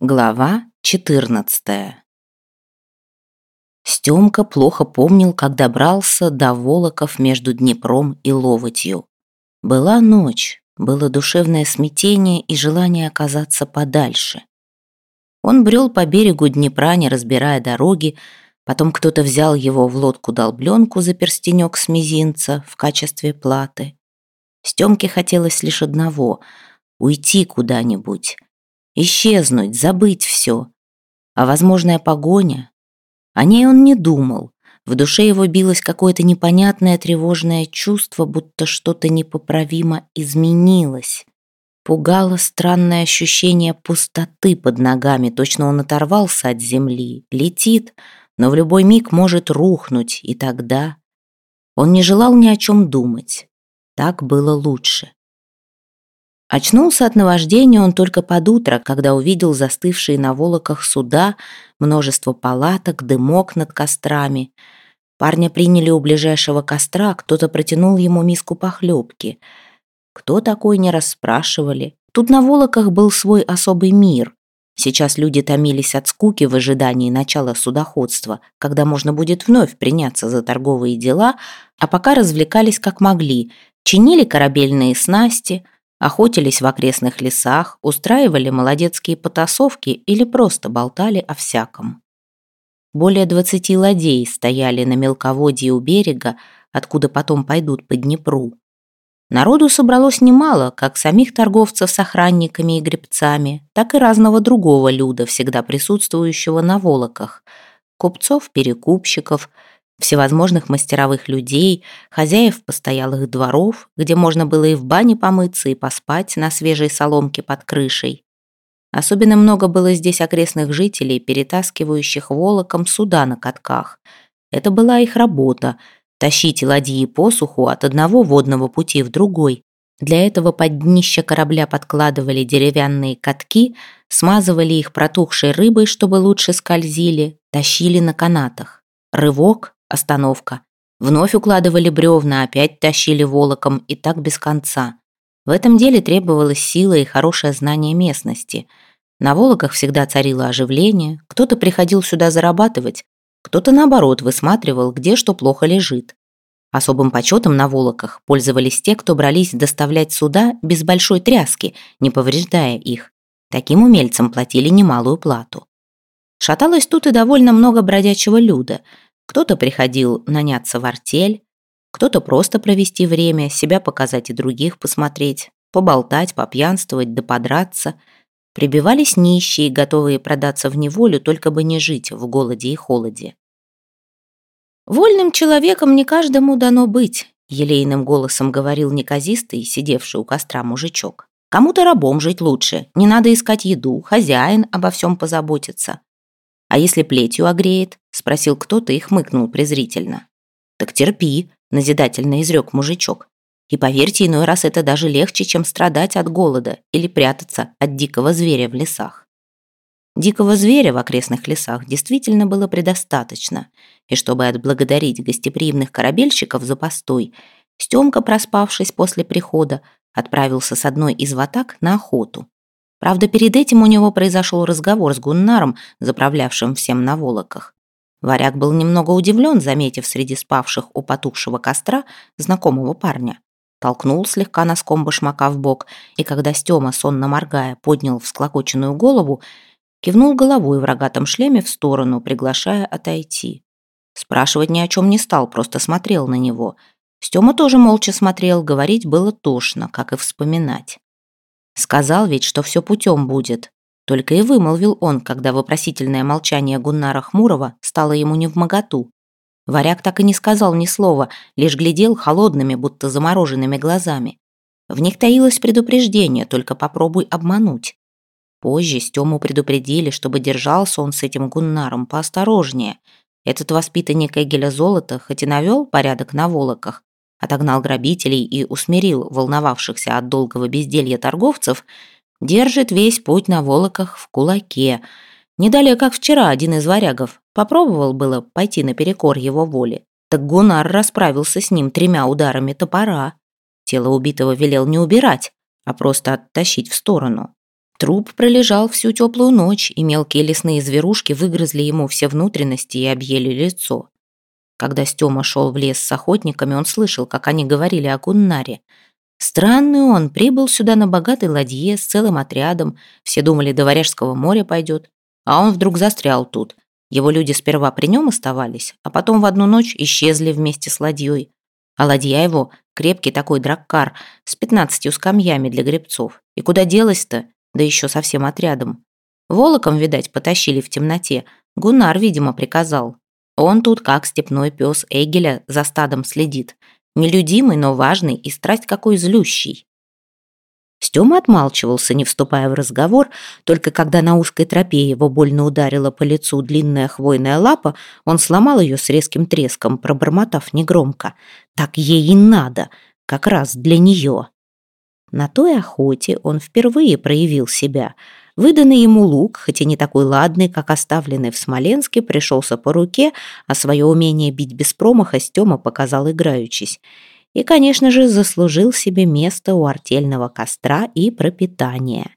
Глава 14 Стёмка плохо помнил, как добрался до Волоков между Днепром и Ловотью. Была ночь, было душевное смятение и желание оказаться подальше. Он брел по берегу Днепра, не разбирая дороги, потом кто-то взял его в лодку-долбленку за перстенек с мизинца в качестве платы. Стёмке хотелось лишь одного — уйти куда-нибудь, исчезнуть, забыть все. А возможная погоня? О ней он не думал. В душе его билось какое-то непонятное тревожное чувство, будто что-то непоправимо изменилось. Пугало странное ощущение пустоты под ногами, точно он оторвался от земли, летит, но в любой миг может рухнуть, и тогда... Он не желал ни о чем думать. Так было лучше. Очнулся от наваждения он только под утро, когда увидел застывшие на волоках суда, множество палаток, дымок над кострами. Парня приняли у ближайшего костра, кто-то протянул ему миску похлебки. Кто такой, не расспрашивали. Тут на волоках был свой особый мир. Сейчас люди томились от скуки в ожидании начала судоходства, когда можно будет вновь приняться за торговые дела, а пока развлекались как могли, чинили корабельные снасти – охотились в окрестных лесах, устраивали молодецкие потасовки или просто болтали о всяком. Более двадцати ладей стояли на мелководье у берега, откуда потом пойдут по Днепру. Народу собралось немало, как самих торговцев с охранниками и гребцами, так и разного другого люда, всегда присутствующего на волоках, купцов, перекупщиков – всевозможных мастеровых людей, хозяев постоялых дворов, где можно было и в бане помыться, и поспать на свежей соломке под крышей. Особенно много было здесь окрестных жителей, перетаскивающих волоком суда на катках. Это была их работа – тащить ладьи по суху от одного водного пути в другой. Для этого под днище корабля подкладывали деревянные катки, смазывали их протухшей рыбой, чтобы лучше скользили, тащили на канатах. Рывок, Остановка. Вновь укладывали бревна, опять тащили волоком, и так без конца. В этом деле требовалась сила и хорошее знание местности. На волоках всегда царило оживление, кто-то приходил сюда зарабатывать, кто-то, наоборот, высматривал, где что плохо лежит. Особым почетом на волоках пользовались те, кто брались доставлять суда без большой тряски, не повреждая их. Таким умельцам платили немалую плату. Шаталось тут и довольно много бродячего люда – кто-то приходил наняться в артель, кто-то просто провести время, себя показать и других посмотреть, поболтать, попьянствовать да подраться. Прибивались нищие, готовые продаться в неволю, только бы не жить в голоде и холоде. «Вольным человеком не каждому дано быть», — елейным голосом говорил неказистый, сидевший у костра мужичок. «Кому-то рабом жить лучше, не надо искать еду, хозяин обо всем позаботится. «А если плетью огреет?» — спросил кто-то и хмыкнул презрительно. «Так терпи», — назидательно изрек мужичок. «И поверьте, иной раз это даже легче, чем страдать от голода или прятаться от дикого зверя в лесах». Дикого зверя в окрестных лесах действительно было предостаточно, и чтобы отблагодарить гостеприимных корабельщиков за постой, Стемка, проспавшись после прихода, отправился с одной из ватак на охоту. Правда, перед этим у него произошел разговор с Гуннаром, заправлявшим всем на волоках. Варяг был немного удивлен, заметив среди спавших у потухшего костра знакомого парня. Толкнул слегка носком башмака в бок, и когда Стема, сонно моргая, поднял всклокоченную голову, кивнул головой в рогатом шлеме в сторону, приглашая отойти. Спрашивать ни о чем не стал, просто смотрел на него. Стема тоже молча смотрел, говорить было тошно, как и вспоминать. Сказал ведь, что все путем будет. Только и вымолвил он, когда вопросительное молчание Гуннара Хмурого стало ему не в моготу. Варяг так и не сказал ни слова, лишь глядел холодными, будто замороженными глазами. В них таилось предупреждение, только попробуй обмануть. Позже Стему предупредили, чтобы держался он с этим Гуннаром поосторожнее. Этот воспитанник Эгеля Золота хоть и навел порядок на волоках, отогнал грабителей и усмирил волновавшихся от долгого безделья торговцев, держит весь путь на волоках в кулаке. Не далее, как вчера, один из варягов попробовал было пойти наперекор его воле. Так Гунар расправился с ним тремя ударами топора. Тело убитого велел не убирать, а просто оттащить в сторону. Труп пролежал всю теплую ночь, и мелкие лесные зверушки выгрызли ему все внутренности и объели лицо. Когда Стёма шел в лес с охотниками, он слышал, как они говорили о Гуннаре. Странный он, прибыл сюда на богатой ладье с целым отрядом, все думали, до Варяжского моря пойдет, а он вдруг застрял тут. Его люди сперва при нем оставались, а потом в одну ночь исчезли вместе с ладьей. А ладья его — крепкий такой драккар с пятнадцатью скамьями для гребцов. И куда делась-то? Да еще совсем отрядом. Волоком, видать, потащили в темноте. Гунар, видимо, приказал. Он тут, как степной пес Эгеля, за стадом следит. Нелюдимый, но важный и страсть какой злющий. Стёма отмалчивался, не вступая в разговор, только когда на узкой тропе его больно ударила по лицу длинная хвойная лапа, он сломал ее с резким треском, пробормотав негромко. «Так ей и надо, как раз для нее». На той охоте он впервые проявил себя. Выданный ему лук, хоть и не такой ладный, как оставленный в Смоленске, пришелся по руке, а свое умение бить без промаха Стёма показал играючись и, конечно же, заслужил себе место у артельного костра и пропитания.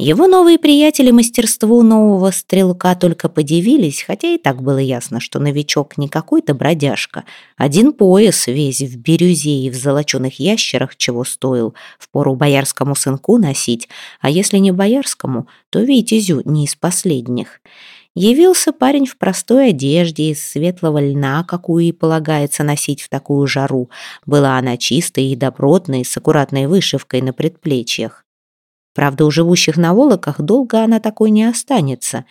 Его новые приятели мастерству нового стрелка только подивились, хотя и так было ясно, что новичок не какой-то бродяжка. Один пояс весь в бирюзе и в золоченых ящерах чего стоил, впору боярскому сынку носить, а если не боярскому, то витязю не из последних. Явился парень в простой одежде из светлого льна, какую и полагается носить в такую жару. Была она чистой и добротной, с аккуратной вышивкой на предплечьях. Правда, у живущих на Волоках долго она такой не останется.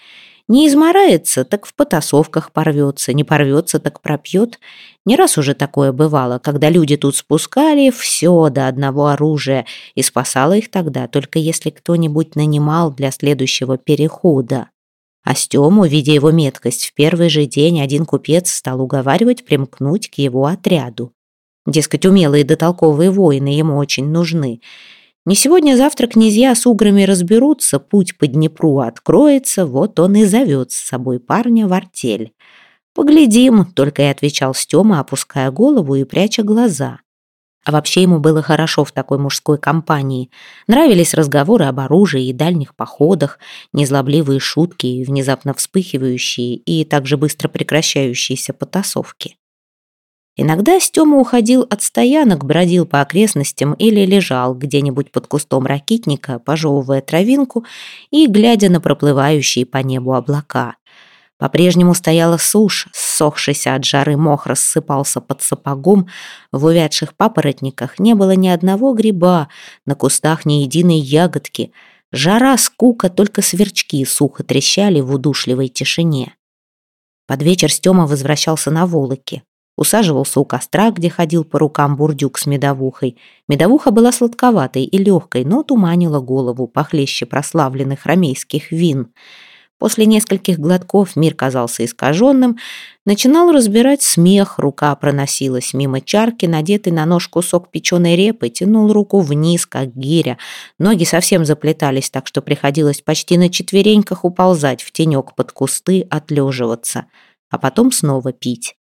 Не изморается, так в потасовках порвется, не порвется, так пропьет. Не раз уже такое бывало, когда люди тут спускали все до одного оружия, и спасало их тогда, только если кто-нибудь нанимал для следующего перехода. А Стему, видя его меткость, в первый же день один купец стал уговаривать примкнуть к его отряду. Дескать, умелые да толковые воины ему очень нужны. Не сегодня-завтра князья с уграми разберутся, путь по Днепру откроется, вот он и зовет с собой парня в артель. «Поглядим», — только и отвечал Стема, опуская голову и пряча глаза. А вообще ему было хорошо в такой мужской компании. Нравились разговоры об оружии и дальних походах, незлобливые шутки, внезапно вспыхивающие и также быстро прекращающиеся потасовки. Иногда Стёма уходил от стоянок, бродил по окрестностям или лежал где-нибудь под кустом ракитника, пожевывая травинку и глядя на проплывающие по небу облака. По-прежнему стояла сушь, ссохшийся от жары мох рассыпался под сапогом, в увядших папоротниках не было ни одного гриба, на кустах ни единой ягодки. Жара, скука, только сверчки сухо трещали в удушливой тишине. Под вечер Стёма возвращался на Волоке. Усаживался у костра, где ходил по рукам бурдюк с медовухой. Медовуха была сладковатой и легкой, но туманила голову похлеще прославленных ромейских вин — После нескольких глотков мир казался искаженным. Начинал разбирать смех, рука проносилась мимо чарки, надетый на нож кусок печеной репы, тянул руку вниз, как гиря. Ноги совсем заплетались, так что приходилось почти на четвереньках уползать в тенек под кусты, отлеживаться, а потом снова пить.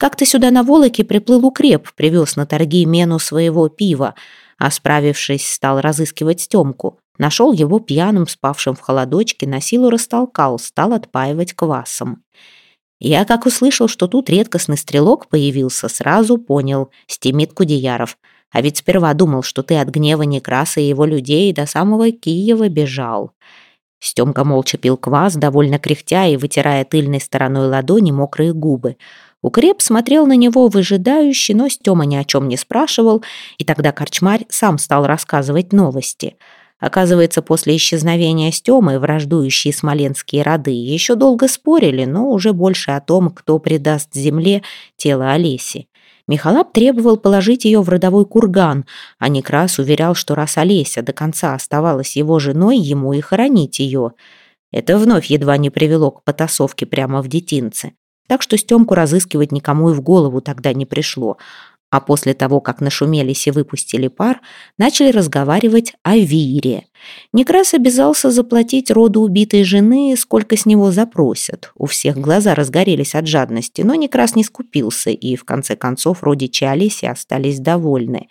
Как-то сюда на Волоке приплыл укреп, привез на торги мену своего пива, а справившись, стал разыскивать Стемку. Нашел его пьяным, спавшим в холодочке, на силу растолкал, стал отпаивать квасом. Я, как услышал, что тут редкостный стрелок появился, сразу понял — Стимит Кудеяров. А ведь сперва думал, что ты от гнева Некраса и его людей до самого Киева бежал. Стемка молча пил квас, довольно кряхтя и вытирая тыльной стороной ладони мокрые губы. Укреп смотрел на него выжидающе, но Стема ни о чем не спрашивал, и тогда корчмарь сам стал рассказывать новости — Оказывается, после исчезновения Стёмы враждующие смоленские роды еще долго спорили, но уже больше о том, кто предаст земле тело Олеси. Михалап требовал положить ее в родовой курган, а Некрас уверял, что раз Олеся до конца оставалась его женой, ему и хоронить ее. Это вновь едва не привело к потасовке прямо в детинце. Так что Стемку разыскивать никому и в голову тогда не пришло. А после того, как нашумелись и выпустили пар, начали разговаривать о Вире. Некрас обязался заплатить роду убитой жены, сколько с него запросят. У всех глаза разгорелись от жадности, но Некрас не скупился, и в конце концов родичи Олеси остались довольны.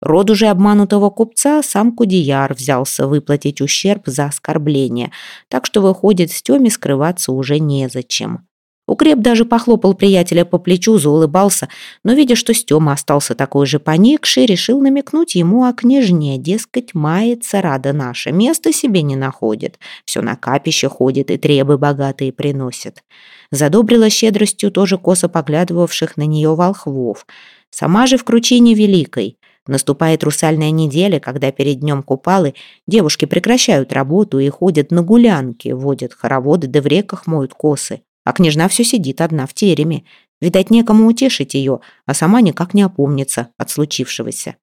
Род уже обманутого купца сам Кудияр взялся выплатить ущерб за оскорбление, так что, выходит, Стеме скрываться уже незачем. Укреп даже похлопал приятеля по плечу, заулыбался, но, видя, что Стема остался такой же поникший, решил намекнуть ему о княжне, дескать, мается рада наша, места себе не находит, все на капище ходит и требы богатые приносит. Задобрила щедростью тоже косо поглядывавших на нее волхвов. Сама же в кручине великой. Наступает русальная неделя, когда перед днем Купалы девушки прекращают работу и ходят на гулянки, водят хороводы да в реках моют косы. А княжна все сидит одна в тереме. Видать, некому утешить ее, а сама никак не опомнится от случившегося.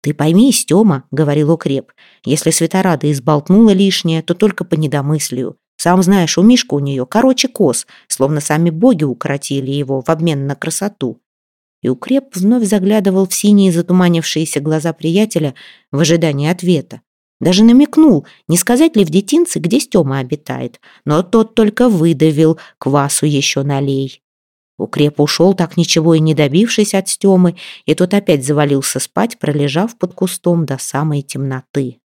«Ты пойми, Стема», — говорил Укреп, «если Светорада изболтнула лишнее, то только по недомыслию. Сам знаешь, у Мишка у нее короче кос, словно сами боги укоротили его в обмен на красоту». И Укреп вновь заглядывал в синие затуманившиеся глаза приятеля в ожидании ответа. Даже намекнул, не сказать ли в детинце, где Стёма обитает. Но тот только выдавил, квасу еще налей. Укреп ушел, так ничего и не добившись от Стёмы, и тот опять завалился спать, пролежав под кустом до самой темноты.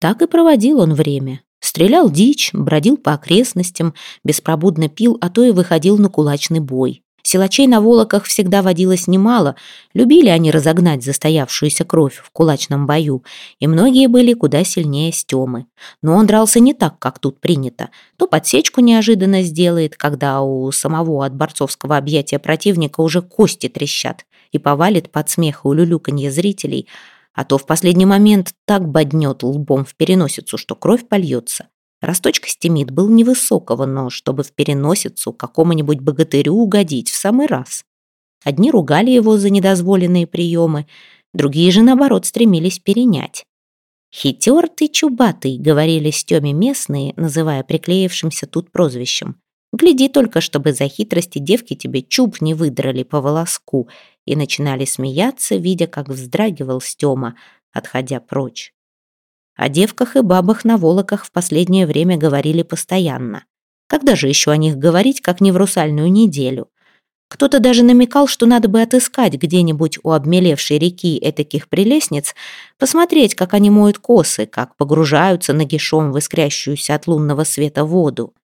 Так и проводил он время. Стрелял дичь, бродил по окрестностям, беспробудно пил, а то и выходил на кулачный бой. Силачей на волоках всегда водилось немало, любили они разогнать застоявшуюся кровь в кулачном бою, и многие были куда сильнее Стемы. Но он дрался не так, как тут принято. То подсечку неожиданно сделает, когда у самого от борцовского объятия противника уже кости трещат, и повалит под смех и улюлюканье зрителей, а то в последний момент так боднет лбом в переносицу, что кровь польется. Росточка стемит был невысокого, но чтобы в переносицу какому-нибудь богатырю угодить в самый раз. Одни ругали его за недозволенные приемы, другие же, наоборот, стремились перенять. «Хитер ты чубатый», — говорили Стеме местные, называя приклеившимся тут прозвищем. «Гляди только, чтобы за хитрости девки тебе чуб не выдрали по волоску», и начинали смеяться, видя, как вздрагивал Стема, отходя прочь. О девках и бабах на волоках в последнее время говорили постоянно. Когда же еще о них говорить, как не в русальную неделю? Кто-то даже намекал, что надо бы отыскать где-нибудь у обмелевшей реки этаких прелестниц, посмотреть, как они моют косы, как погружаются нагишом в искрящуюся от лунного света воду.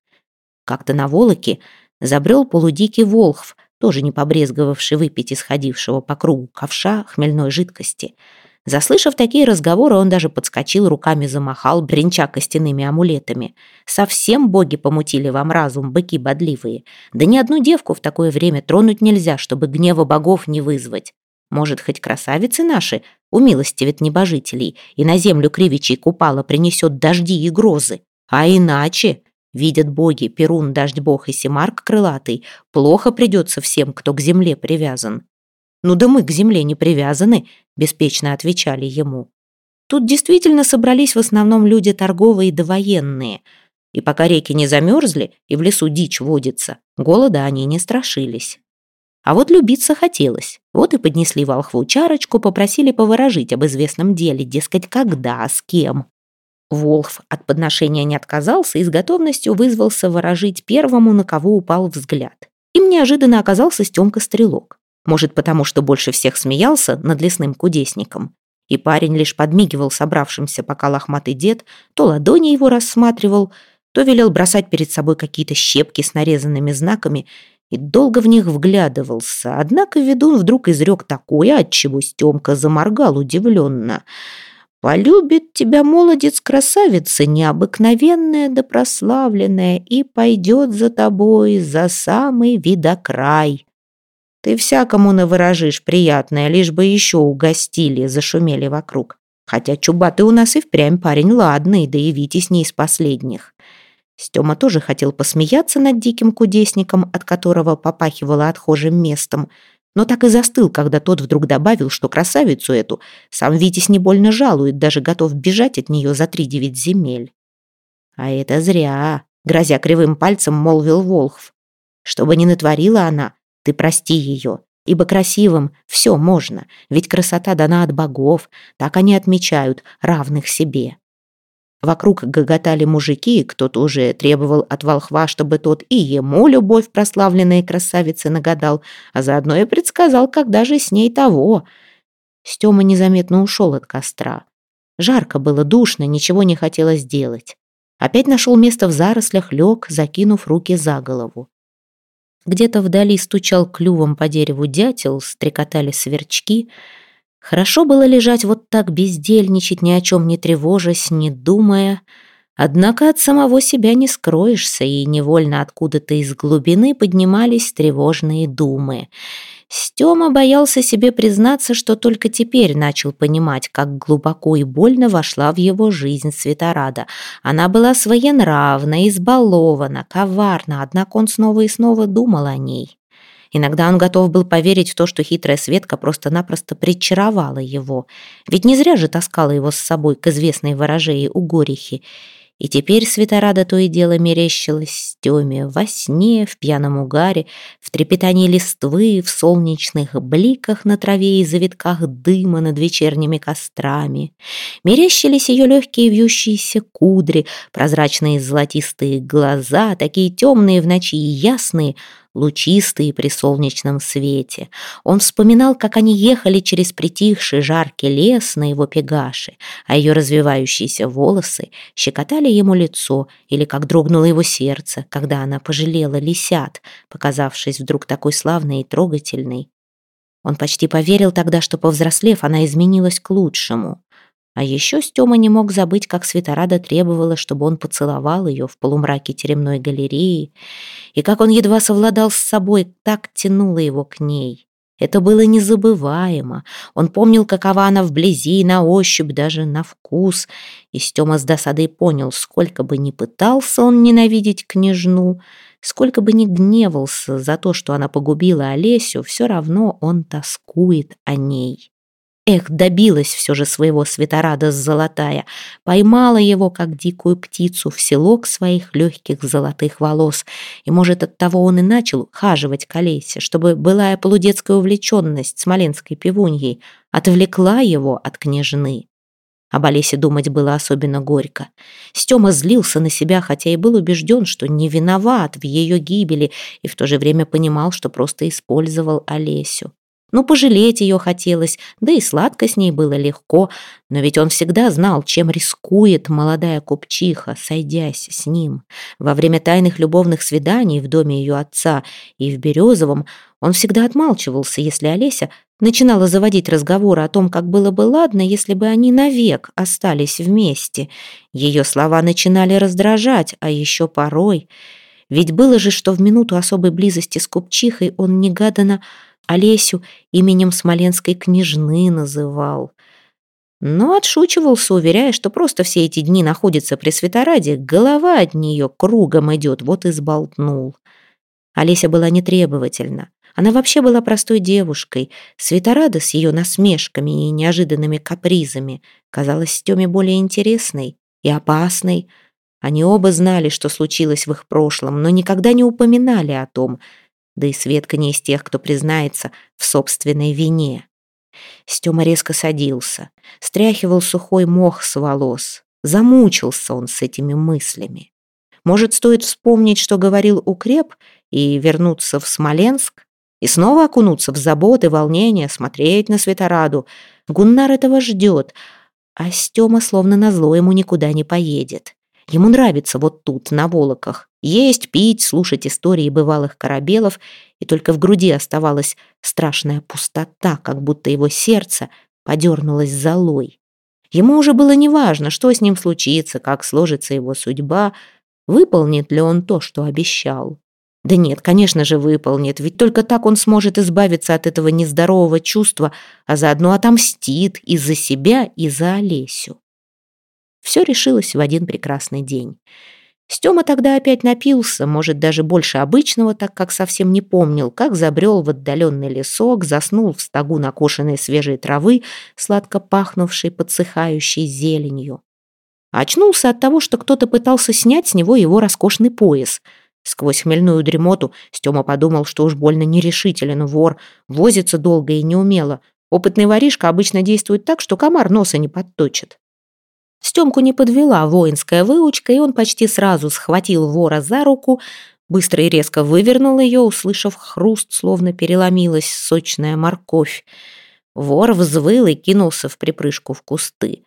Как-то на волоке забрел полудикий волхв, тоже не побрезговавший выпить исходившего по кругу ковша хмельной жидкости — Заслышав такие разговоры, он даже подскочил, руками замахал, бренча костяными амулетами. Совсем боги помутили вам разум, быки бодливые. Да ни одну девку в такое время тронуть нельзя, чтобы гнева богов не вызвать. Может, хоть красавицы наши умилостивят небожителей и на землю кривичей купала принесет дожди и грозы. А иначе, видят боги, Перун, дождь бог и Семарк крылатый, плохо придется всем, кто к земле привязан. «Ну да мы к земле не привязаны», — беспечно отвечали ему. Тут действительно собрались в основном люди торговые да военные. И пока реки не замерзли и в лесу дичь водится, голода они не страшились. А вот любиться хотелось. Вот и поднесли волхву чарочку, попросили поворожить об известном деле, дескать, когда, с кем. Волхв от подношения не отказался и с готовностью вызвался ворожить первому, на кого упал взгляд. Им неожиданно оказался Стемка Стрелок. Может, потому что больше всех смеялся над лесным кудесником. И парень лишь подмигивал собравшимся, пока лохматый дед то ладони его рассматривал, то велел бросать перед собой какие-то щепки с нарезанными знаками и долго в них вглядывался. Однако ведун вдруг изрек такое, отчего Стемка заморгал удивленно. «Полюбит тебя, молодец, красавица, необыкновенная да прославленная, и пойдет за тобой за самый видокрай». Ты всякому наворожишь приятное, лишь бы еще угостили, зашумели вокруг. Хотя Чубатый у нас и впрямь парень ладный, да и Витязь не из последних. Стёма тоже хотел посмеяться над диким кудесником, от которого попахивало отхожим местом, но так и застыл, когда тот вдруг добавил, что красавицу эту сам Витязь не больно жалует, даже готов бежать от нее за три девять земель. А это зря, грозя кривым пальцем, молвил Волхв. Чтобы не натворила она, ты прости ее, ибо красивым все можно, ведь красота дана от богов, так они отмечают, равных себе. Вокруг гоготали мужики, кто-то уже требовал от волхва, чтобы тот и ему любовь прославленной красавицы нагадал, а заодно и предсказал, когда же с ней того. Стёма незаметно ушел от костра. Жарко было, душно, ничего не хотелось делать. Опять нашел место в зарослях, лег, закинув руки за голову. Где-то вдали стучал клювом по дереву дятел, стрекотали сверчки. Хорошо было лежать вот так, бездельничать, ни о чем не тревожась, не думая. Однако от самого себя не скроешься, и невольно откуда-то из глубины поднимались тревожные думы. Стёма боялся себе признаться, что только теперь начал понимать, как глубоко и больно вошла в его жизнь Светорада. Она была своенравна, избалована, коварна, однако он снова и снова думал о ней. Иногда он готов был поверить в то, что хитрая Светка просто-напросто причаровала его. Ведь не зря же таскала его с собой к известной ворожее у Горихи. И теперь Светорада то и дело мерещилась Стеме во сне, в пьяном угаре, в трепетании листвы, в солнечных бликах на траве и завитках дыма над вечерними кострами. Мерещились ее легкие вьющиеся кудри, прозрачные золотистые глаза, такие темные в ночи и ясные, лучистые при солнечном свете. Он вспоминал, как они ехали через притихший жаркий лес на его пегаше, а ее развивающиеся волосы щекотали ему лицо, или как дрогнуло его сердце, когда она пожалела лисят, показавшись вдруг такой славной и трогательной. Он почти поверил тогда, что, повзрослев, она изменилась к лучшему. А еще Стёма не мог забыть, как Светорада требовала, чтобы он поцеловал ее в полумраке теремной галереи, и как он едва совладал с собой, так тянуло его к ней. Это было незабываемо. Он помнил, какова она вблизи, на ощупь, даже на вкус. И Стёма с досадой понял, сколько бы ни пытался он ненавидеть княжну, сколько бы ни гневался за то, что она погубила Олесю, все равно он тоскует о ней. Эх, добилась все же своего светорада золотая, поймала его, как дикую птицу, в селок своих легких золотых волос, и, может, от того он и начал хаживать к Олесе, чтобы былая полудетская увлеченность смоленской пивуньей отвлекла его от княжны. Об Олесе думать было особенно горько. Стёма злился на себя, хотя и был убежден, что не виноват в ее гибели, и в то же время понимал, что просто использовал Олесю. Ну, пожалеть ее хотелось, да и сладко с ней было легко, но ведь он всегда знал, чем рискует молодая купчиха, сойдясь с ним. Во время тайных любовных свиданий в доме ее отца и в Березовом он всегда отмалчивался, если Олеся начинала заводить разговоры о том, как было бы ладно, если бы они навек остались вместе. Ее слова начинали раздражать, а еще порой... Ведь было же, что в минуту особой близости с купчихой он негаданно Олесю именем смоленской княжны называл. Но отшучивался, уверяя, что просто все эти дни находится при Светораде, голова от нее кругом идет, вот и сболтнул. Олеся была нетребовательна. Она вообще была простой девушкой. Светорада с ее насмешками и неожиданными капризами казалась Стеме более интересной и опасной. Они оба знали, что случилось в их прошлом, но никогда не упоминали о том — да и Светка не из тех, кто признается в собственной вине. Стёма резко садился, стряхивал сухой мох с волос. Замучился он с этими мыслями. Может, стоит вспомнить, что говорил Укреп, и вернуться в Смоленск? И снова окунуться в заботы, волнения, смотреть на Светораду. Гуннар этого ждет, а Стёма словно назло ему никуда не поедет. Ему нравится вот тут, на Волоках, есть, пить, слушать истории бывалых корабелов, и только в груди оставалась страшная пустота, как будто его сердце подернулось золой. Ему уже было неважно, что с ним случится, как сложится его судьба, выполнит ли он то, что обещал. Да нет, конечно же, выполнит, ведь только так он сможет избавиться от этого нездорового чувства, а заодно отомстит и за себя, и за Олесю. Все решилось в один прекрасный день. Стёма тогда опять напился, может, даже больше обычного, так как совсем не помнил, как забрел в отдаленный лесок, заснул в стогу накошенной свежей травы, сладко пахнувшей подсыхающей зеленью. очнулся от того, что кто-то пытался снять с него его роскошный пояс. Сквозь хмельную дремоту Стёма подумал, что уж больно нерешителен вор, возится долго и неумело. Опытный воришка обычно действует так, что комар носа не подточит. Стёмку не подвела воинская выучка, и он почти сразу схватил вора за руку, быстро и резко вывернул ее, услышав хруст, словно переломилась сочная морковь. Вор взвыл и кинулся в припрыжку в кусты.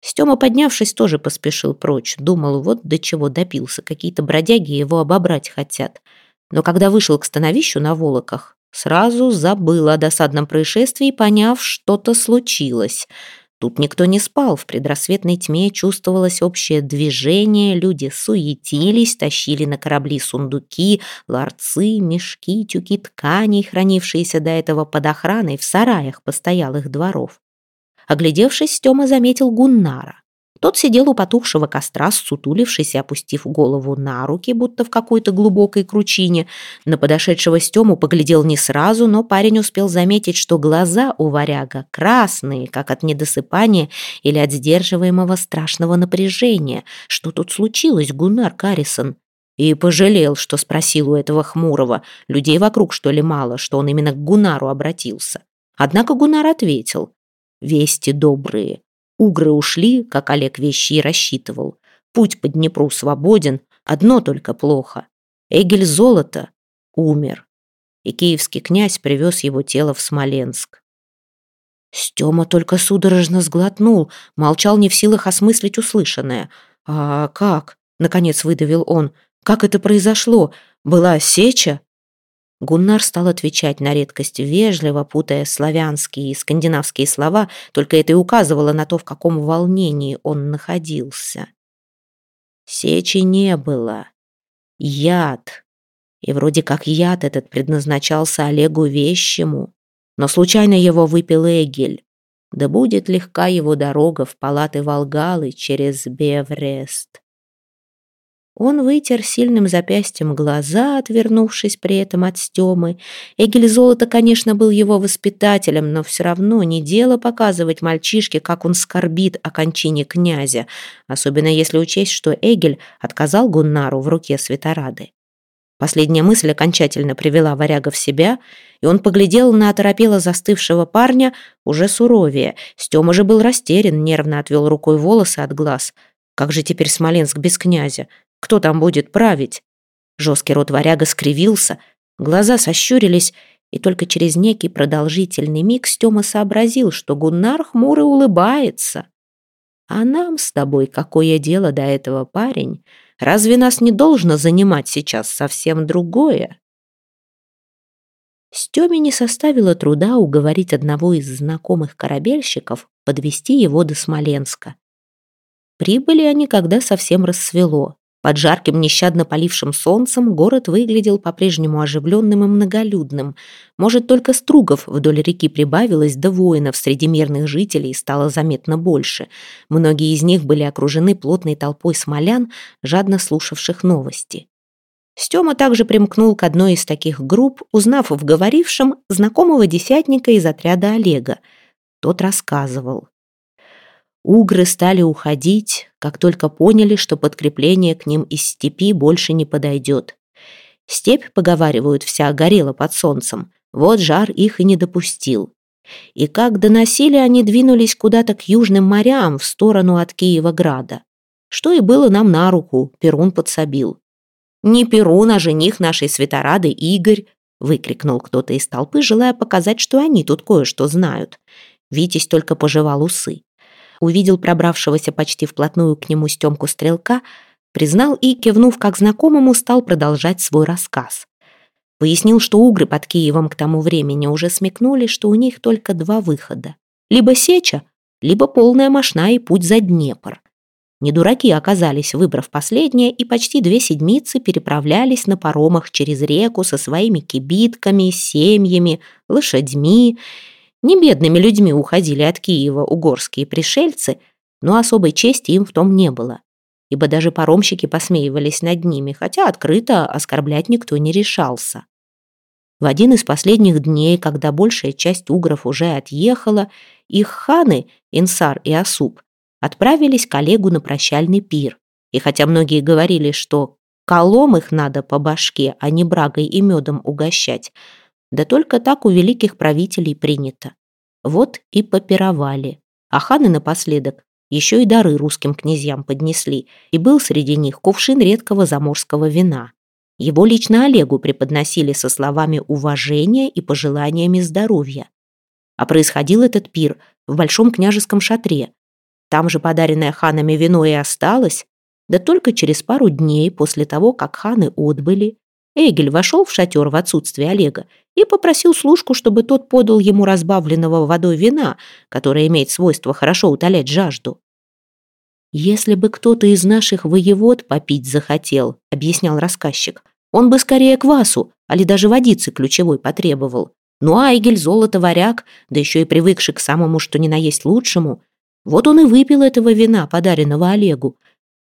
Стёма, поднявшись, тоже поспешил прочь. Думал, вот до чего допился. Какие-то бродяги его обобрать хотят. Но когда вышел к становищу на Волоках, сразу забыл о досадном происшествии, поняв, что-то случилось. Тут никто не спал, в предрассветной тьме чувствовалось общее движение, люди суетились, тащили на корабли сундуки, ларцы, мешки, тюки тканей, хранившиеся до этого под охраной в сараях постоялых дворов. Оглядевшись, Тёма заметил Гуннара. Тот сидел у потухшего костра, сутулившись и опустив голову на руки, будто в какой-то глубокой кручине. На подошедшего Стему поглядел не сразу, но парень успел заметить, что глаза у варяга красные, как от недосыпания или от сдерживаемого страшного напряжения. Что тут случилось, Гуннар Каррисон? И пожалел, что спросил у этого хмурого. Людей вокруг, что ли, мало, что он именно к Гунару обратился. Однако Гунар ответил. Вести добрые. Угры ушли, как Олег вещи и рассчитывал. Путь по Днепру свободен, одно только плохо. Эгель золото умер, и киевский князь привез его тело в Смоленск. Стёма только судорожно сглотнул, молчал не в силах осмыслить услышанное. «А как?» — наконец выдавил он. «Как это произошло? Была сеча?» Гуннар стал отвечать на редкость вежливо, путая славянские и скандинавские слова, только это и указывало на то, в каком волнении он находился. Сечи не было. Яд. И вроде как яд этот предназначался Олегу Вещему, но случайно его выпил Эгель. Да будет легка его дорога в палаты Волгалы через Беврест. Он вытер сильным запястьем глаза, отвернувшись при этом от Стемы. Эгель Золото, конечно, был его воспитателем, но все равно не дело показывать мальчишке, как он скорбит о кончине князя, особенно если учесть, что Эгель отказал Гуннару в руке Светорады. Последняя мысль окончательно привела варяга в себя, и он поглядел на оторопело застывшего парня уже суровее. Стема же был растерян, нервно отвел рукой волосы от глаз. Как же теперь Смоленск без князя? Кто там будет править? Жесткий рот варяга скривился, глаза сощурились, и только через некий продолжительный миг Стёма сообразил, что Гуннар хмуро улыбается. «А нам с тобой какое дело до этого, парень? Разве нас не должно занимать сейчас совсем другое?» Стёме не составило труда уговорить одного из знакомых корабельщиков подвести его до Смоленска. Прибыли они, когда совсем рассвело. Под жарким, нещадно полившим солнцем город выглядел по-прежнему оживленным и многолюдным. Может, только стругов вдоль реки прибавилось, да воинов среди мирных жителей стало заметно больше. Многие из них были окружены плотной толпой смолян, жадно слушавших новости. Стёма также примкнул к одной из таких групп, узнав в говорившем знакомого десятника из отряда Олега. Тот рассказывал. Угры стали уходить, как только поняли, что подкрепление к ним из степи больше не подойдет. Степь, поговаривают, вся горела под солнцем. Вот жар их и не допустил. И как доносили, они двинулись куда-то к южным морям, в сторону от Киева-града. Что и было нам на руку, Перун подсобил. «Не Перун, а жених нашей Светорады Игорь!» выкрикнул кто-то из толпы, желая показать, что они тут кое-что знают. Витязь только пожевал усы увидел пробравшегося почти вплотную к нему Стемку Стрелка, признал и, кивнув как знакомому, стал продолжать свой рассказ. Пояснил, что угры под Киевом к тому времени уже смекнули, что у них только два выхода. Либо сеча, либо полная мошна и путь за Днепр. Не дураки оказались, выбрав последнее, и почти две седмицы переправлялись на паромах через реку со своими кибитками, семьями, лошадьми не бедными людьми уходили от Киева угорские пришельцы, но особой чести им в том не было, ибо даже паромщики посмеивались над ними, хотя открыто оскорблять никто не решался. В один из последних дней, когда большая часть угров уже отъехала, их ханы, Инсар и Асуб, отправились к Олегу на прощальный пир. И хотя многие говорили, что колом их надо по башке, а не брагой и медом угощать, да только так у великих правителей принято. Вот и попировали. А ханы напоследок еще и дары русским князьям поднесли, и был среди них кувшин редкого заморского вина. Его лично Олегу преподносили со словами уважения и пожеланиями здоровья. А происходил этот пир в большом княжеском шатре. Там же подаренное ханами вино и осталось, да только через пару дней после того, как ханы отбыли, Эгель вошел в шатер в отсутствие Олега и попросил служку, чтобы тот подал ему разбавленного водой вина, которое имеет свойство хорошо утолять жажду. «Если бы кто-то из наших воевод попить захотел», — объяснял рассказчик, «он бы скорее квасу, али даже водицы ключевой потребовал. Ну а Эгель золото варяг, да еще и привыкший к самому, что ни на есть лучшему. Вот он и выпил этого вина, подаренного Олегу.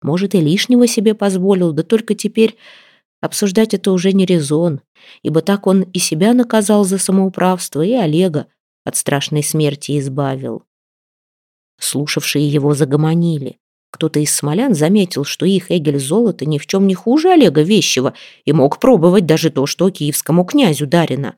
Может, и лишнего себе позволил, да только теперь обсуждать это уже не резон, ибо так он и себя наказал за самоуправство, и Олега от страшной смерти избавил. Слушавшие его загомонили. Кто-то из смолян заметил, что их Эгель золото ни в чем не хуже Олега Вещего и мог пробовать даже то, что киевскому князю дарено.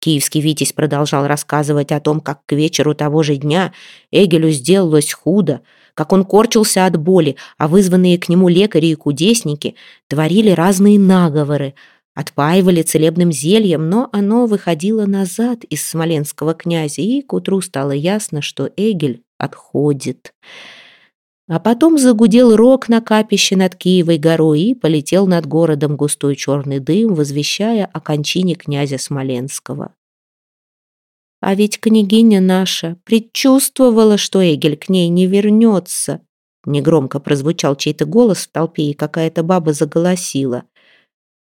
Киевский Витязь продолжал рассказывать о том, как к вечеру того же дня Эгелю сделалось худо, как он корчился от боли, а вызванные к нему лекари и кудесники творили разные наговоры, отпаивали целебным зельем, но оно выходило назад из смоленского князя, и к утру стало ясно, что Эгель отходит. А потом загудел рог на капище над Киевой горой и полетел над городом густой черный дым, возвещая о кончине князя Смоленского. А ведь княгиня наша предчувствовала, что Эгель к ней не вернется. Негромко прозвучал чей-то голос в толпе, и какая-то баба заголосила.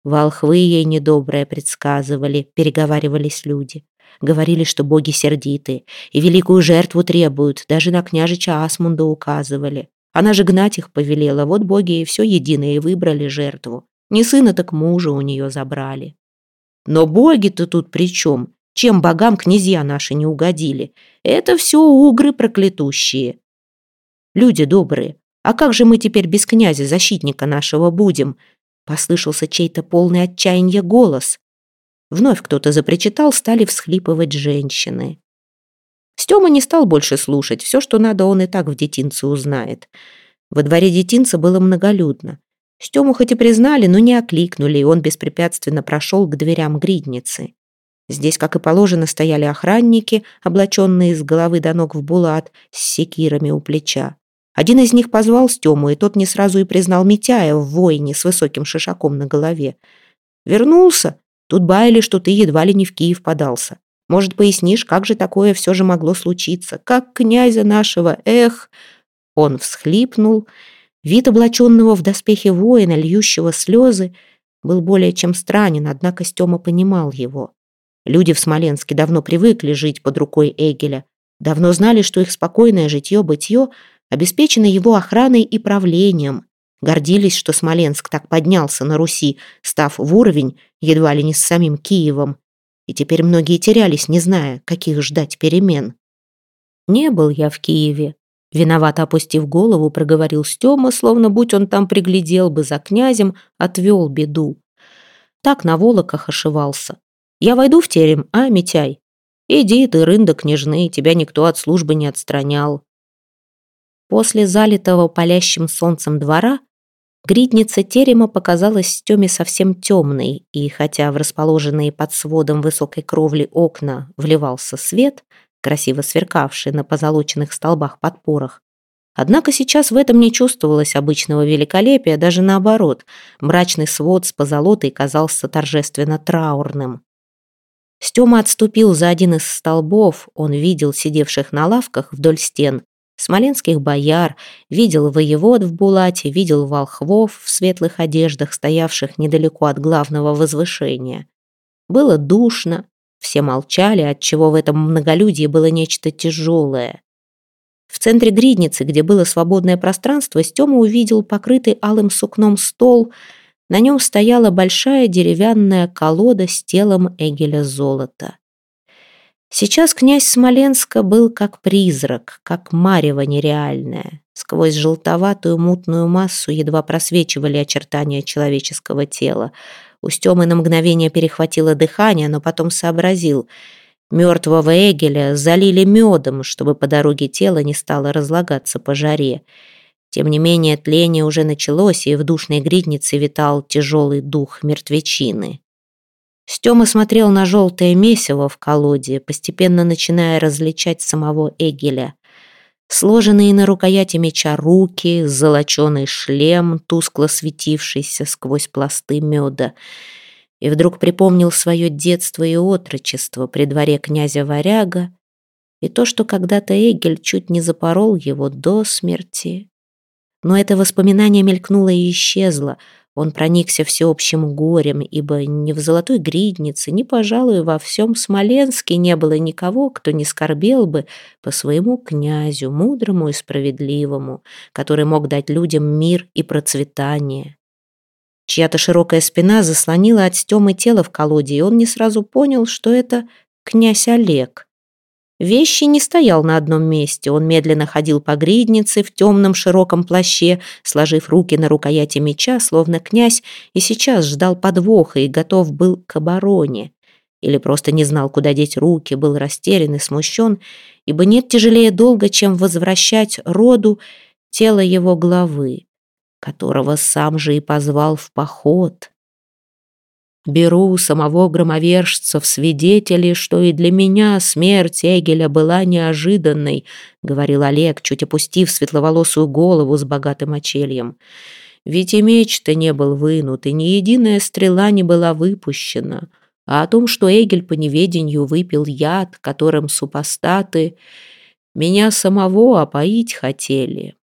Волхвы ей недоброе предсказывали, переговаривались люди. Говорили, что боги сердиты и великую жертву требуют, даже на княжича Асмунда указывали. Она же гнать их повелела, вот боги и все единое и выбрали жертву. Не сына, так мужа у нее забрали. Но боги-то тут при чем? Чем богам князья наши не угодили? Это все угры проклятущие. Люди добрые, а как же мы теперь без князя, защитника нашего, будем? Послышался чей-то полный отчаяния голос. Вновь кто-то запричитал, стали всхлипывать женщины. Стёма не стал больше слушать, все, что надо, он и так в детинце узнает. Во дворе детинца было многолюдно. Стему хоть и признали, но не окликнули, и он беспрепятственно прошел к дверям гридницы. Здесь, как и положено, стояли охранники, облаченные с головы до ног в булат, с секирами у плеча. Один из них позвал Стему, и тот не сразу и признал Митяя в воине с высоким шишаком на голове. «Вернулся?» Тут баяли, что ты едва ли не в Киев подался. Может, пояснишь, как же такое все же могло случиться? Как князя нашего, эх!» Он всхлипнул. Вид облаченного в доспехе воина, льющего слезы, был более чем странен, однако Стема понимал его. Люди в Смоленске давно привыкли жить под рукой Эгеля, давно знали, что их спокойное житье-бытье обеспечено его охраной и правлением, гордились, что Смоленск так поднялся на Руси, став в уровень едва ли не с самим Киевом. И теперь многие терялись, не зная, каких ждать перемен. «Не был я в Киеве», — виновато опустив голову, проговорил Стёма, словно будь он там приглядел бы за князем, отвел беду. Так на волоках ошивался. «Я войду в терем, а, Митяй? Иди ты, рында княжны, тебя никто от службы не отстранял». После залитого палящим солнцем двора Гридница терема показалась Стёме совсем темной, и хотя в расположенные под сводом высокой кровли окна вливался свет, красиво сверкавший на позолоченных столбах-подпорах, однако сейчас в этом не чувствовалось обычного великолепия, даже наоборот, мрачный свод с позолотой казался торжественно траурным. Стёма отступил за один из столбов, он видел сидевших на лавках вдоль стен смоленских бояр, видел воевод в булате, видел волхвов в светлых одеждах, стоявших недалеко от главного возвышения. Было душно, все молчали, отчего в этом многолюдии было нечто тяжелое. В центре гридницы, где было свободное пространство, Стема увидел покрытый алым сукном стол. На нем стояла большая деревянная колода с телом Эгеля золота. Сейчас князь Смоленска был как призрак, как марево нереальное. Сквозь желтоватую мутную массу едва просвечивали очертания человеческого тела. У Стемы на мгновение перехватило дыхание, но потом сообразил. Мертвого Эгеля залили медом, чтобы по дороге тело не стало разлагаться по жаре. Тем не менее, тление уже началось, и в душной гриднице витал тяжелый дух мертвечины. Стёма смотрел на желтое месиво в колоде, постепенно начиная различать самого Эгеля. Сложенные на рукояти меча руки, золоченый шлем, тускло светившийся сквозь пласты меда. И вдруг припомнил свое детство и отрочество при дворе князя Варяга и то, что когда-то Эгель чуть не запорол его до смерти. Но это воспоминание мелькнуло и исчезло. Он проникся всеобщим горем, ибо ни в Золотой Гриднице, ни, пожалуй, во всем Смоленске не было никого, кто не скорбел бы по своему князю, мудрому и справедливому, который мог дать людям мир и процветание. Чья-то широкая спина заслонила от Стемы тело в колоде, и он не сразу понял, что это князь Олег. Вещи не стоял на одном месте. Он медленно ходил по гриднице в темном широком плаще, сложив руки на рукояти меча, словно князь, и сейчас ждал подвоха и готов был к обороне. Или просто не знал, куда деть руки, был растерян и смущен, ибо нет тяжелее долго, чем возвращать роду тело его главы, которого сам же и позвал в поход. Беру самого громовержца в свидетели, что и для меня смерть Эгеля была неожиданной, говорил Олег, чуть опустив светловолосую голову с богатым очельем. Ведь и меч-то не был вынут, и ни единая стрела не была выпущена. А о том, что Эгель по неведению выпил яд, которым супостаты меня самого опоить хотели.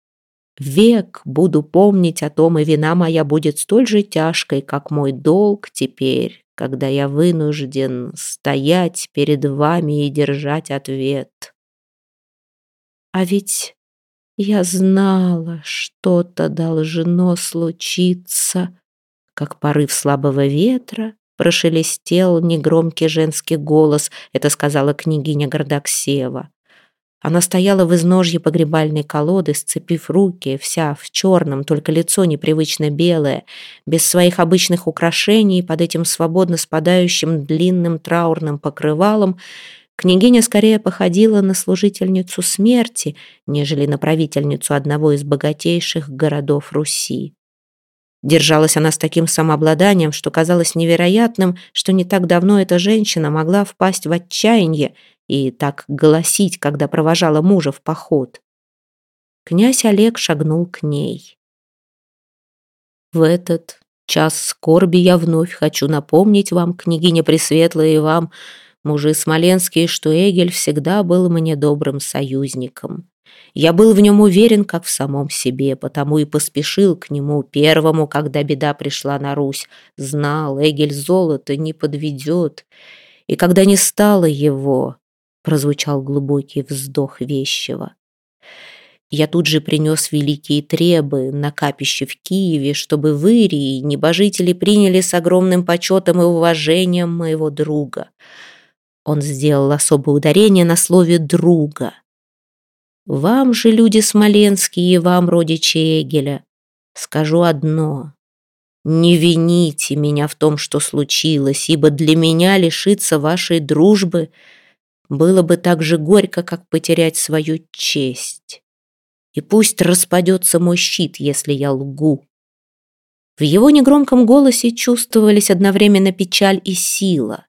Век буду помнить о том, и вина моя будет столь же тяжкой, как мой долг теперь, когда я вынужден стоять перед вами и держать ответ. А ведь я знала, что-то должно случиться, как порыв слабого ветра, прошелестел негромкий женский голос, это сказала княгиня Гордаксева. Она стояла в изножье погребальной колоды, сцепив руки, вся в черном, только лицо непривычно белое, без своих обычных украшений, под этим свободно спадающим длинным траурным покрывалом, княгиня скорее походила на служительницу смерти, нежели на правительницу одного из богатейших городов Руси. Держалась она с таким самообладанием, что казалось невероятным, что не так давно эта женщина могла впасть в отчаяние и так голосить, когда провожала мужа в поход. Князь Олег шагнул к ней. В этот час скорби я вновь хочу напомнить вам, княгиня Пресветлая, и вам, мужи Смоленские, что Эгель всегда был мне добрым союзником. Я был в нем уверен, как в самом себе, потому и поспешил к нему первому, когда беда пришла на Русь. Знал, Эгель золото не подведет. И когда не стало его, прозвучал глубокий вздох вещего. Я тут же принес великие требы на капище в Киеве, чтобы в Ирии небожители приняли с огромным почетом и уважением моего друга. Он сделал особое ударение на слове «друга». Вам же, люди смоленские, вам, родичи Эгеля, скажу одно. Не вините меня в том, что случилось, ибо для меня лишиться вашей дружбы — было бы так же горько, как потерять свою честь. И пусть распадется мой щит, если я лгу. В его негромком голосе чувствовались одновременно печаль и сила.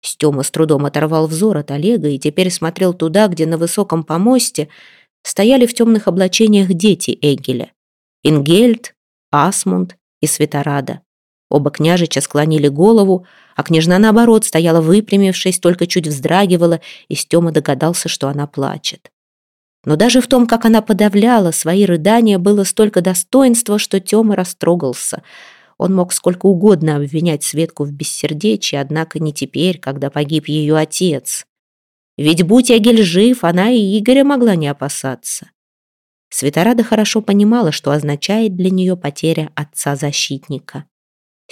Стёма с трудом оторвал взор от Олега и теперь смотрел туда, где на высоком помосте стояли в темных облачениях дети Эгеля. Ингельд, Асмунд и Светорада. Оба княжича склонили голову, а княжна, наоборот, стояла выпрямившись, только чуть вздрагивала, и Стёма догадался, что она плачет. Но даже в том, как она подавляла свои рыдания, было столько достоинства, что Тёма растрогался. Он мог сколько угодно обвинять Светку в бессердечии, однако не теперь, когда погиб ее отец. Ведь будь Ягель жив, она и Игоря могла не опасаться. Светорада хорошо понимала, что означает для нее потеря отца-защитника.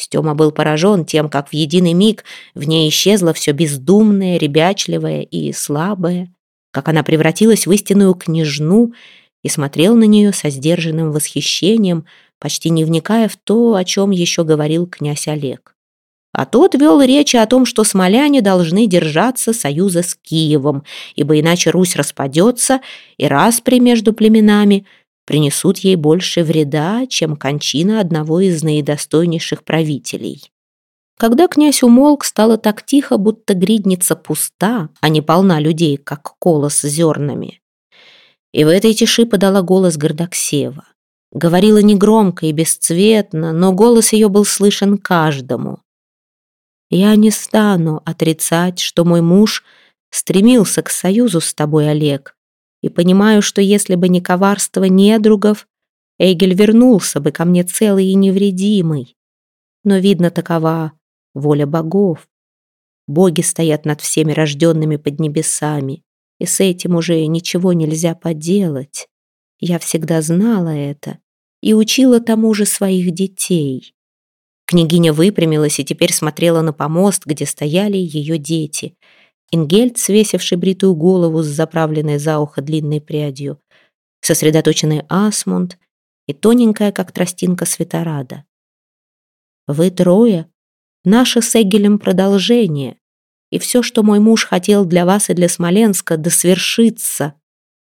Стёма был поражен тем, как в единый миг в ней исчезло все бездумное, ребячливое и слабое, как она превратилась в истинную княжну и смотрел на нее со сдержанным восхищением, почти не вникая в то, о чем еще говорил князь Олег. А тот вел речи о том, что смоляне должны держаться союза с Киевом, ибо иначе Русь распадется, и распри между племенами – принесут ей больше вреда, чем кончина одного из наидостойнейших правителей. Когда князь умолк, стало так тихо, будто гридница пуста, а не полна людей, как колос с зернами. И в этой тиши подала голос Гордоксева. Говорила негромко и бесцветно, но голос ее был слышен каждому. «Я не стану отрицать, что мой муж стремился к союзу с тобой, Олег, и понимаю, что если бы не коварство недругов, Эйгель вернулся бы ко мне целый и невредимый. Но, видно, такова воля богов. Боги стоят над всеми рожденными под небесами, и с этим уже ничего нельзя поделать. Я всегда знала это и учила тому же своих детей. Княгиня выпрямилась и теперь смотрела на помост, где стояли ее дети. Ингельд, свесивший бритую голову с заправленной за ухо длинной прядью, сосредоточенный Асмунд и тоненькая, как тростинка, Светорада. «Вы трое — наше с Эгелем продолжение, и все, что мой муж хотел для вас и для Смоленска, да свершится.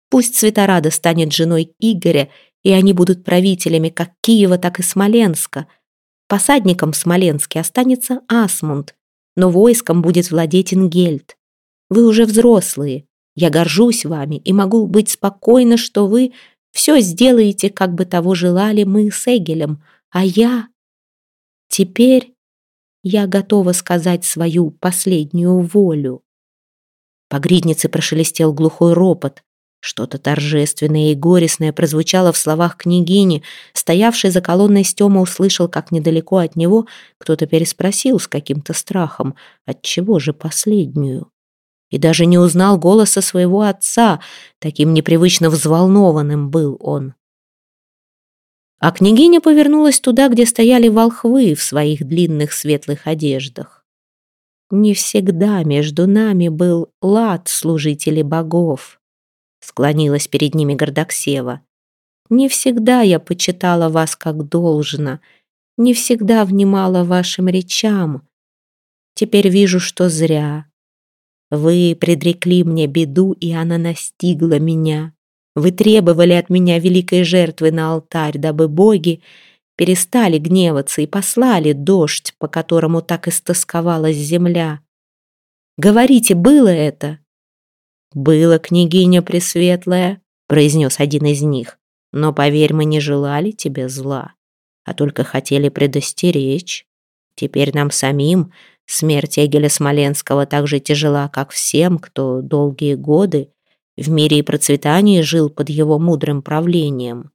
Пусть Светорада станет женой Игоря, и они будут правителями как Киева, так и Смоленска. Посадником в Смоленске останется Асмунд, но войском будет владеть Ингельд. Вы уже взрослые, я горжусь вами и могу быть спокойна, что вы все сделаете, как бы того желали мы с Эгелем, а я... Теперь я готова сказать свою последнюю волю. По гриднице прошелестел глухой ропот. Что-то торжественное и горестное прозвучало в словах княгини. Стоявший за колонной Стема услышал, как недалеко от него кто-то переспросил с каким-то страхом, отчего же последнюю. И даже не узнал голоса своего отца, таким непривычно взволнованным был он. А княгиня повернулась туда, где стояли волхвы в своих длинных светлых одеждах. Не всегда между нами был лад служителей богов склонилась перед ними Гордоксева. «Не всегда я почитала вас как должно, не всегда внимала вашим речам. Теперь вижу, что зря. Вы предрекли мне беду, и она настигла меня. Вы требовали от меня великой жертвы на алтарь, дабы боги перестали гневаться и послали дождь, по которому так истосковалась земля. Говорите, было это?» «Было, княгиня Пресветлая», — произнес один из них. «Но, поверь, мы не желали тебе зла, а только хотели предостеречь. Теперь нам самим смерть Эгеля Смоленского так же тяжела, как всем, кто долгие годы в мире и процветании жил под его мудрым правлением».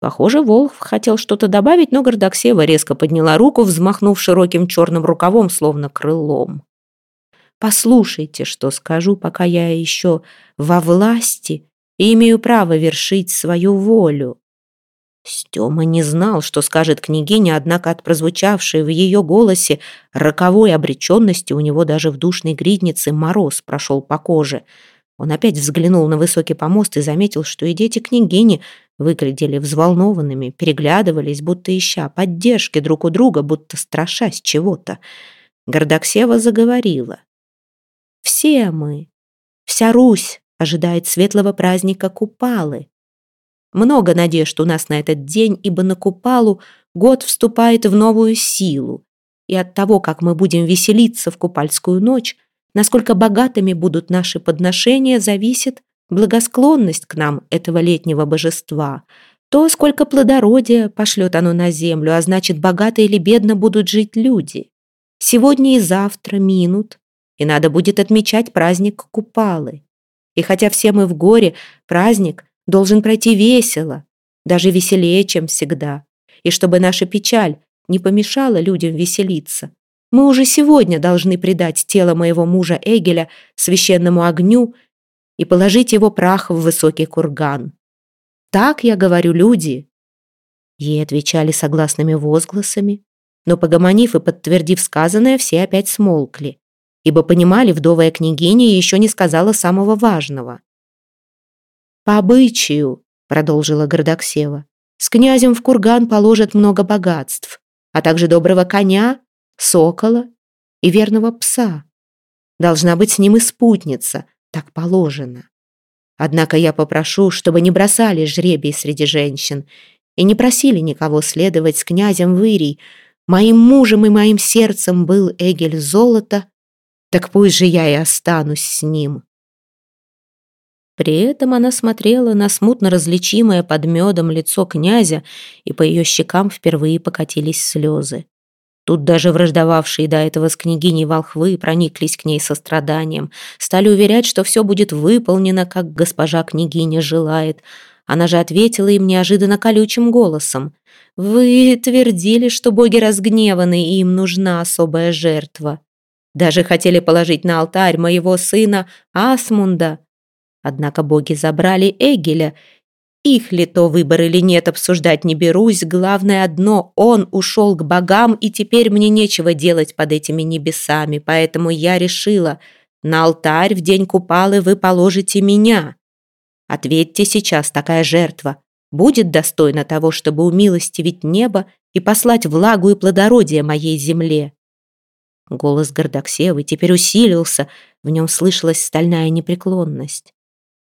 Похоже, Волхв хотел что-то добавить, но Гордоксева резко подняла руку, взмахнув широким черным рукавом, словно крылом. Послушайте, что скажу, пока я еще во власти и имею право вершить свою волю». Стема не знал, что скажет княгиня, однако от прозвучавшей в ее голосе роковой обреченности у него даже в душной гриднице мороз прошел по коже. Он опять взглянул на высокий помост и заметил, что и дети княгини выглядели взволнованными, переглядывались, будто ища поддержки друг у друга, будто страшась чего-то. Гордоксева заговорила. Все мы, вся Русь ожидает светлого праздника Купалы. Много надежд у нас на этот день, ибо на Купалу год вступает в новую силу. И от того, как мы будем веселиться в купальскую ночь, насколько богатыми будут наши подношения, зависит благосклонность к нам этого летнего божества. То, сколько плодородия пошлет оно на землю, а значит, богато или бедно будут жить люди. Сегодня и завтра минут, и надо будет отмечать праздник Купалы. И хотя все мы в горе, праздник должен пройти весело, даже веселее, чем всегда. И чтобы наша печаль не помешала людям веселиться, мы уже сегодня должны предать тело моего мужа Эгеля священному огню и положить его прах в высокий курган. Так я говорю, люди. Ей отвечали согласными возгласами, но, погомонив и подтвердив сказанное, все опять смолкли ибо понимали, вдовая княгиня еще не сказала самого важного. «По обычаю», — продолжила Гордоксева, «с князем в курган положат много богатств, а также доброго коня, сокола и верного пса. Должна быть с ним и спутница, так положено. Однако я попрошу, чтобы не бросали жребий среди женщин и не просили никого следовать с князем в Ирий, Моим мужем и моим сердцем был Эгель золото, так пусть же я и останусь с ним. При этом она смотрела на смутно различимое под медом лицо князя, и по ее щекам впервые покатились слезы. Тут даже враждовавшие до этого с княгиней волхвы прониклись к ней состраданием, стали уверять, что все будет выполнено, как госпожа княгиня желает. Она же ответила им неожиданно колючим голосом. «Вы твердили, что боги разгневаны, и им нужна особая жертва. Даже хотели положить на алтарь моего сына Асмунда, Однако боги забрали Эгеля. Их ли то выбор или нет, обсуждать не берусь. Главное одно — он ушел к богам, и теперь мне нечего делать под этими небесами. Поэтому я решила, на алтарь в день Купалы вы положите меня. Ответьте сейчас, такая жертва будет достойна того, чтобы умилостивить небо и послать влагу и плодородие моей земле. Голос Гордоксевы теперь усилился, в нем слышалась стальная непреклонность.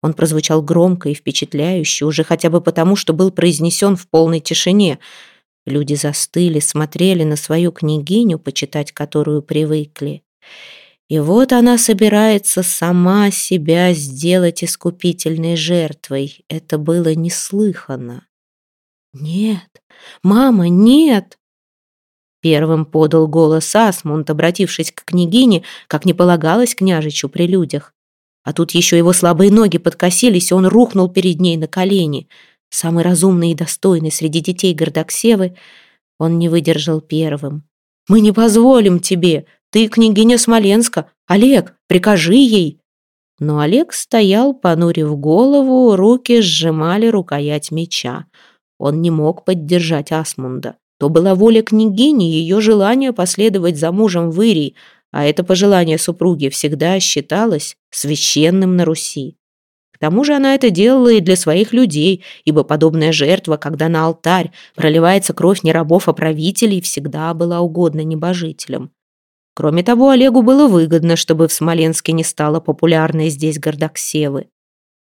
Он прозвучал громко и впечатляюще, уже хотя бы потому, что был произнесен в полной тишине. Люди застыли, смотрели на свою княгиню, почитать которую привыкли. И вот она собирается сама себя сделать искупительной жертвой. Это было неслыханно. «Нет, мама, нет!» Первым подал голос Асмунд, обратившись к княгине, как не полагалось княжичу при людях. А тут еще его слабые ноги подкосились, и он рухнул перед ней на колени. Самый разумный и достойный среди детей Гордоксевы, он не выдержал первым. «Мы не позволим тебе! Ты княгиня Смоленска! Олег, прикажи ей!» Но Олег стоял, понурив голову, руки сжимали рукоять меча. Он не мог поддержать Асмунда. То была воля княгини, ее желание последовать за мужем в Ирий, а это пожелание супруги всегда считалось священным на Руси. К тому же она это делала и для своих людей, ибо подобная жертва, когда на алтарь проливается кровь не рабов, а правителей, всегда была угодна небожителям. Кроме того, Олегу было выгодно, чтобы в Смоленске не стало популярной здесь Гордоксевы.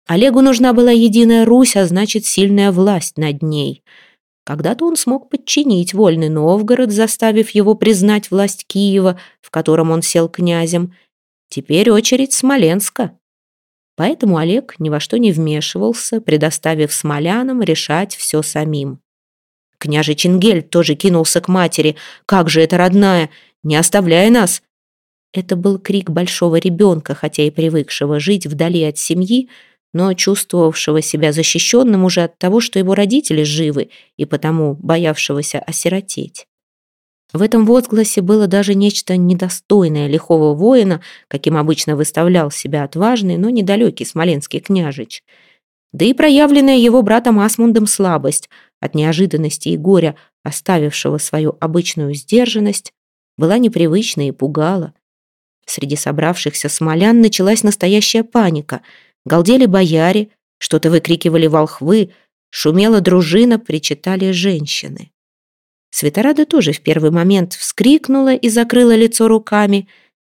Олегу нужна была единая Русь, а значит, сильная власть над ней – когда-то он смог подчинить вольный Новгород, заставив его признать власть Киева, в котором он сел князем. Теперь очередь Смоленска. Поэтому Олег ни во что не вмешивался, предоставив смолянам решать все самим. Княже Чингель тоже кинулся к матери. «Как же это, родная? Не оставляй нас!» Это был крик большого ребенка, хотя и привыкшего жить вдали от семьи, но чувствовавшего себя защищенным уже от того, что его родители живы, и потому боявшегося осиротеть. В этом возгласе было даже нечто недостойное лихого воина, каким обычно выставлял себя отважный, но недалекий смоленский княжич. Да и проявленная его братом Асмундом слабость от неожиданности и горя, оставившего свою обычную сдержанность, была непривычна и пугала. Среди собравшихся смолян началась настоящая паника — Галдели бояре, что-то выкрикивали волхвы, шумела дружина, причитали женщины. Светорада тоже в первый момент вскрикнула и закрыла лицо руками.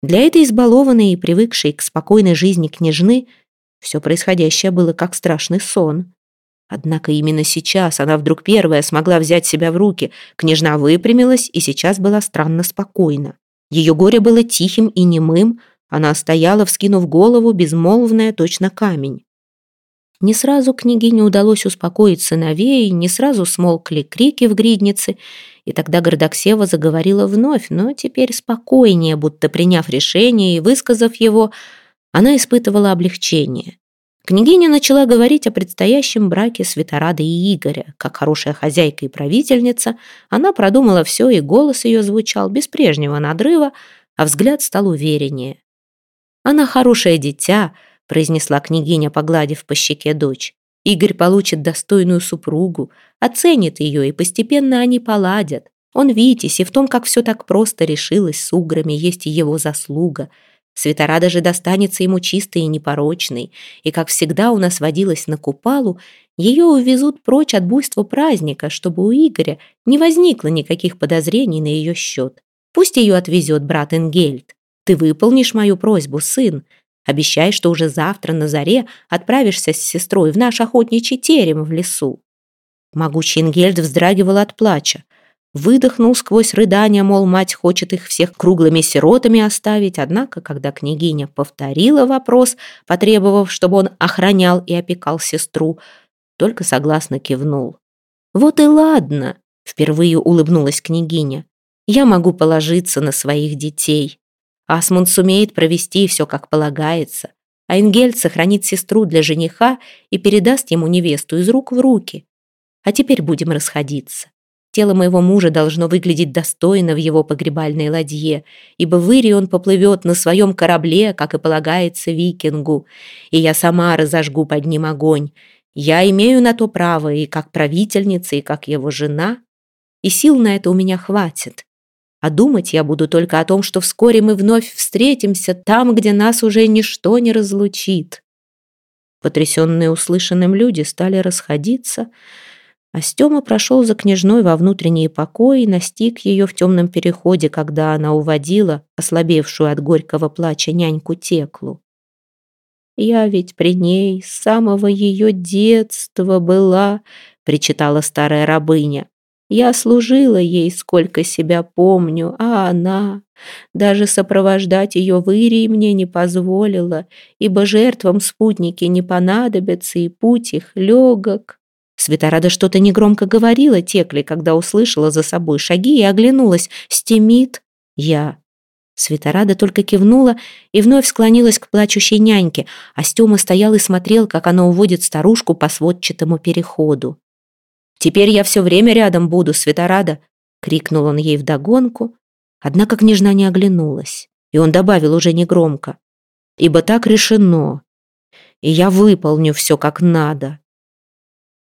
Для этой избалованной и привыкшей к спокойной жизни княжны все происходящее было как страшный сон. Однако именно сейчас она вдруг первая смогла взять себя в руки. Княжна выпрямилась и сейчас была странно спокойна. Ее горе было тихим и немым, она стояла, вскинув голову, безмолвная, точно камень. Не сразу княгине удалось успокоить сыновей, не сразу смолкли крики в гриднице, и тогда Гордоксева заговорила вновь, но теперь спокойнее, будто приняв решение и высказав его, она испытывала облегчение. Княгиня начала говорить о предстоящем браке Светорада и Игоря. Как хорошая хозяйка и правительница, она продумала все, и голос ее звучал без прежнего надрыва, а взгляд стал увереннее. «Она хорошее дитя», — произнесла княгиня, погладив по щеке дочь. «Игорь получит достойную супругу, оценит ее, и постепенно они поладят. Он Витязь, и в том, как все так просто решилось с уграми, есть и его заслуга. Светорада же достанется ему чистой и непорочной, и, как всегда у нас водилось на Купалу, ее увезут прочь от буйства праздника, чтобы у Игоря не возникло никаких подозрений на ее счет. Пусть ее отвезет брат Ингельд. Ты выполнишь мою просьбу, сын. Обещай, что уже завтра на заре отправишься с сестрой в наш охотничий терем в лесу». Могучий Ингельд вздрагивал от плача. выдохнул сквозь рыдания, мол, мать хочет их всех круглыми сиротами оставить, однако, когда княгиня повторила вопрос, потребовав, чтобы он охранял и опекал сестру, только согласно кивнул. «Вот и ладно», — впервые улыбнулась княгиня, «я могу положиться на своих детей. Асмунд сумеет провести все как полагается, а Ингельд сохранит сестру для жениха и передаст ему невесту из рук в руки. А теперь будем расходиться. Тело моего мужа должно выглядеть достойно в его погребальной ладье, ибо в Ире он поплывет на своем корабле, как и полагается викингу, и я сама разожгу под ним огонь. Я имею на то право и как правительница, и как его жена, и сил на это у меня хватит. А думать я буду только о том, что вскоре мы вновь встретимся там, где нас уже ничто не разлучит. Потрясенные услышанным люди стали расходиться, а Стёма прошел за княжной во внутренние покои и настиг ее в темном переходе, когда она уводила ослабевшую от горького плача няньку Теклу. «Я ведь при ней с самого ее детства была», — причитала старая рабыня. «Я служила ей, сколько себя помню, а она...» Даже сопровождать ее в Ирии мне не позволила, ибо жертвам спутники не понадобятся, и путь их легок. Светорада что-то негромко говорила Текле, когда услышала за собой шаги и оглянулась. «Стемит?» «Я». Светорада только кивнула и вновь склонилась к плачущей няньке, а Стема стоял и смотрел, как она уводит старушку по сводчатому переходу. «Теперь я все время рядом буду, Светорада!» — крикнул он ей вдогонку. Однако княжна не оглянулась, и он добавил уже негромко. «Ибо так решено, и я выполню все как надо».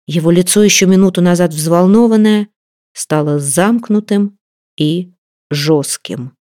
Его лицо, еще минуту назад взволнованное, стало замкнутым и жестким.